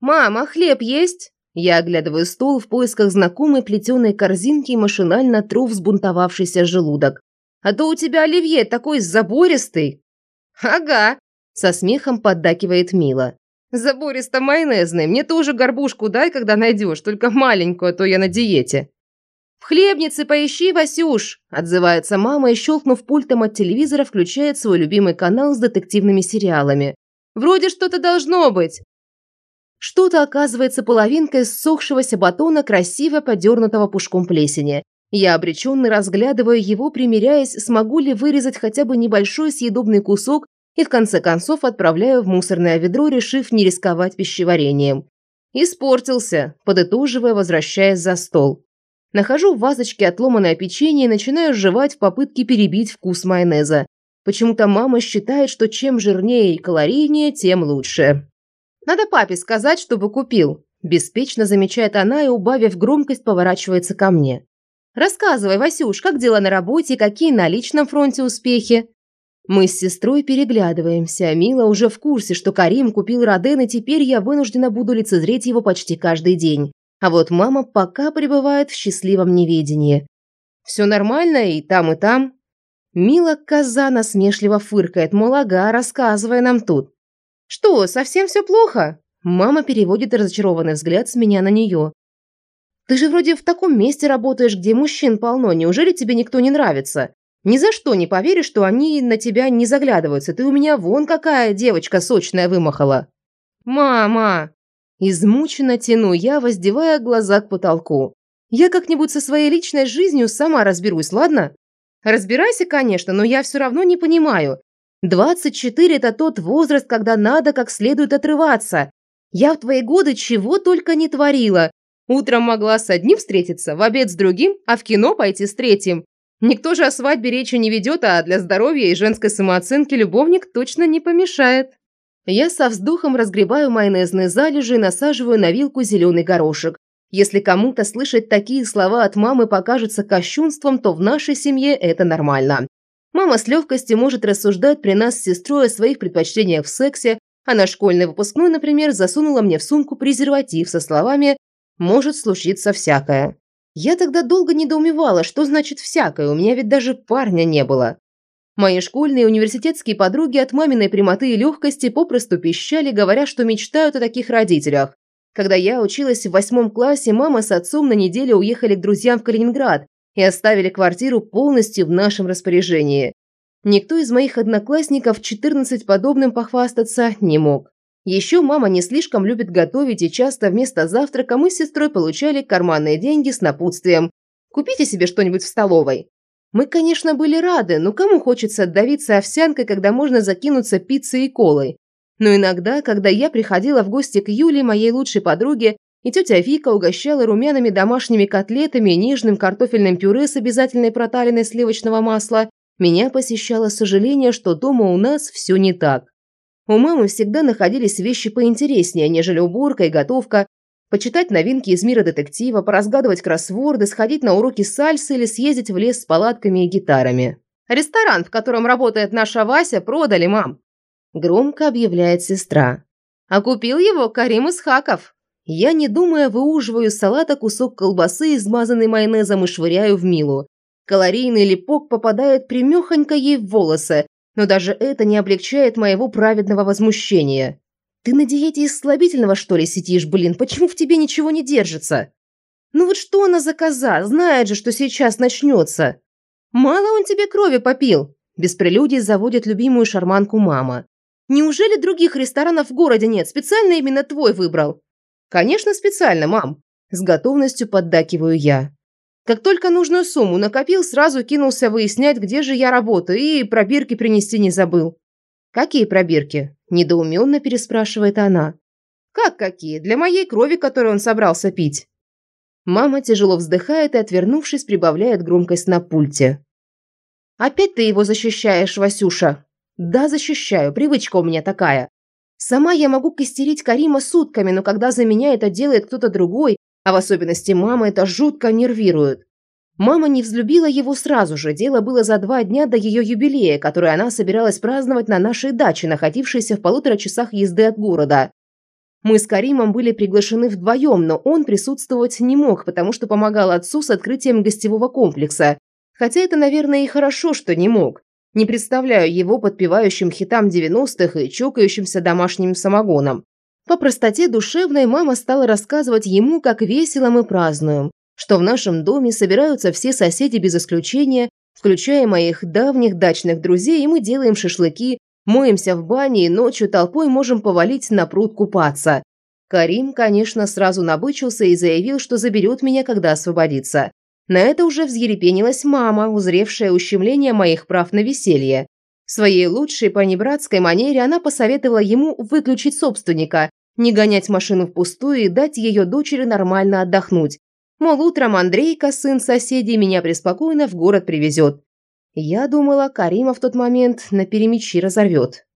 «Мама, хлеб есть?» Я оглядываю стол в поисках знакомой плетеной корзинки и машинально тру взбунтовавшийся желудок. «А то у тебя оливье такой забористый!» «Ага!» – со смехом поддакивает Мила. «Забористо-майонезный. Мне тоже горбушку дай, когда найдешь, только маленькую, а то я на диете». «В хлебнице поищи, Васюш!» – отзывается мама и, щелкнув пультом от телевизора, включает свой любимый канал с детективными сериалами. «Вроде что-то должно быть!» Что-то оказывается половинкой ссохшегося батона, красиво подернутого пушком плесени. Я обреченно разглядываю его, примеряясь, смогу ли вырезать хотя бы небольшой съедобный кусок и в конце концов отправляю в мусорное ведро, решив не рисковать пищеварением. Испортился, подытоживая, возвращаясь за стол. Нахожу в вазочке отломанное печенье и начинаю жевать в попытке перебить вкус майонеза. Почему-то мама считает, что чем жирнее и калорийнее, тем лучше. Надо папе сказать, чтобы купил. Беспечно замечает она и, убавив громкость, поворачивается ко мне. Рассказывай, Васюш, как дела на работе какие на личном фронте успехи? Мы с сестрой переглядываемся. Мила уже в курсе, что Карим купил Роден, и теперь я вынуждена буду лицезреть его почти каждый день. А вот мама пока пребывает в счастливом неведении. Все нормально и там, и там. Мила коза насмешливо фыркает, мол, ага, рассказывай нам тут. «Что, совсем все плохо?» Мама переводит разочарованный взгляд с меня на нее. «Ты же вроде в таком месте работаешь, где мужчин полно. Неужели тебе никто не нравится? Ни за что не поверишь, что они на тебя не заглядываются. Ты у меня вон какая девочка сочная вымахала». «Мама!» Измученно тяну я, воздевая глаза к потолку. «Я как-нибудь со своей личной жизнью сама разберусь, ладно?» «Разбирайся, конечно, но я все равно не понимаю. 24 – это тот возраст, когда надо как следует отрываться. Я в твои годы чего только не творила. Утром могла с одним встретиться, в обед с другим, а в кино пойти с третьим. Никто же о свадьбе речи не ведет, а для здоровья и женской самооценки любовник точно не помешает. Я со вздохом разгребаю майонезные залежи и насаживаю на вилку зеленый горошек. Если кому-то слышать такие слова от мамы покажется кощунством, то в нашей семье это нормально. Мама с легкостью может рассуждать при нас с сестрой о своих предпочтениях в сексе, а на школьный выпускной, например, засунула мне в сумку презерватив со словами «может случиться всякое». Я тогда долго недоумевала, что значит «всякое», у меня ведь даже парня не было. Мои школьные и университетские подруги от маминой прямоты и легкости попросту пищали, говоря, что мечтают о таких родителях. Когда я училась в восьмом классе, мама с отцом на неделю уехали к друзьям в Калининград, и оставили квартиру полностью в нашем распоряжении. Никто из моих одноклассников 14 подобным похвастаться не мог. Еще мама не слишком любит готовить, и часто вместо завтрака мы с сестрой получали карманные деньги с напутствием «Купите себе что-нибудь в столовой». Мы, конечно, были рады, но кому хочется отдавиться овсянкой, когда можно закинуться пиццей и колой? Но иногда, когда я приходила в гости к Юле, моей лучшей подруге, и тетя Вика угощала румяными домашними котлетами и нежным картофельным пюре с обязательной проталиной сливочного масла, меня посещало сожаление, что дома у нас все не так. У мамы всегда находились вещи поинтереснее, нежели уборка и готовка, почитать новинки из мира детектива, поразгадывать кроссворды, сходить на уроки сальсы или съездить в лес с палатками и гитарами. «Ресторан, в котором работает наша Вася, продали, мам!» Громко объявляет сестра. «А купил его Карим Исхаков!» Я, не думая, выуживаю из салата кусок колбасы, измазанный майонезом, и швыряю в Милу. Калорийный липок попадает примехонько ей в волосы, но даже это не облегчает моего праведного возмущения. «Ты на диете из слабительного, что ли, сидишь, блин? Почему в тебе ничего не держится?» «Ну вот что она за коза? Знает же, что сейчас начнется!» «Мало он тебе крови попил!» Без прелюдий заводит любимую шарманку мама. «Неужели других ресторанов в городе нет? Специально именно твой выбрал?» «Конечно, специально, мам!» С готовностью поддакиваю я. Как только нужную сумму накопил, сразу кинулся выяснять, где же я работаю, и пробирки принести не забыл. «Какие пробирки?» – недоуменно переспрашивает она. «Как какие? Для моей крови, которую он собрался пить». Мама тяжело вздыхает и, отвернувшись, прибавляет громкость на пульте. «Опять ты его защищаешь, Васюша?» «Да, защищаю. Привычка у меня такая. Сама я могу костерить Карима сутками, но когда за меня это делает кто-то другой, а в особенности мама, это жутко нервирует. Мама не взлюбила его сразу же, дело было за два дня до ее юбилея, который она собиралась праздновать на нашей даче, находившейся в полутора часах езды от города. Мы с Каримом были приглашены вдвоем, но он присутствовать не мог, потому что помогал отцу с открытием гостевого комплекса. Хотя это, наверное, и хорошо, что не мог. Не представляю его подпевающим хитам 90-х и чокающимся домашним самогоном. По простоте душевной мама стала рассказывать ему, как весело мы празднуем, что в нашем доме собираются все соседи без исключения, включая моих давних дачных друзей, и мы делаем шашлыки, моемся в бане и ночью толпой можем повалить на пруд купаться. Карим, конечно, сразу набычился и заявил, что заберет меня, когда освободится. На это уже взъерепенилась мама, узревшая ущемление моих прав на веселье. В своей лучшей понебратской манере она посоветовала ему выключить собственника, не гонять машину впустую и дать ее дочери нормально отдохнуть. Мол, утром Андрейка, сын соседей, меня преспокойно в город привезет. Я думала, Карима в тот момент на перемечи разорвет.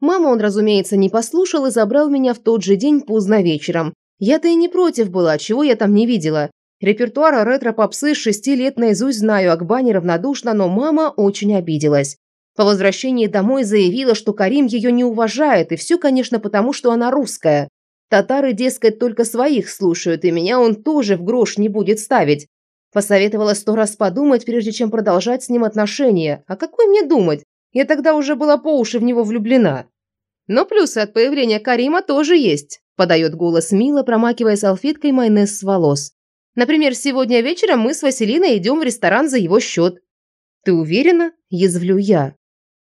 Мама он, разумеется, не послушал и забрал меня в тот же день поздно вечером. Я-то и не против была, чего я там не видела. Репертуар ретро-попсы с шести лет наизусть знаю, Акбани равнодушна, но мама очень обиделась. По возвращении домой заявила, что Карим ее не уважает, и все, конечно, потому, что она русская. Татары, дескать, только своих слушают, и меня он тоже в грош не будет ставить. Посоветовала сто раз подумать, прежде чем продолжать с ним отношения. А какой мне думать? Я тогда уже была по уши в него влюблена. Но плюсы от появления Карима тоже есть, подает голос Мила, промакивая салфеткой майонез с волос. Например, сегодня вечером мы с Василиной идем в ресторан за его счет. Ты уверена? Язвлю я.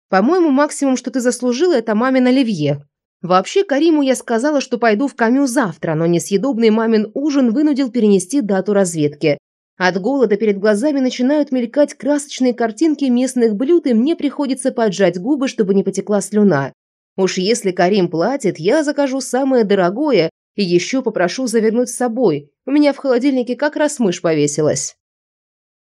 По-моему, максимум, что ты заслужила, это мамин оливье. Вообще, Кариму я сказала, что пойду в Камю завтра, но несъедобный мамин ужин вынудил перенести дату разведки. От голода перед глазами начинают мелькать красочные картинки местных блюд, и мне приходится поджать губы, чтобы не потекла слюна. Уж если Карим платит, я закажу самое дорогое и еще попрошу завернуть с собой. У меня в холодильнике как раз мышь повесилась.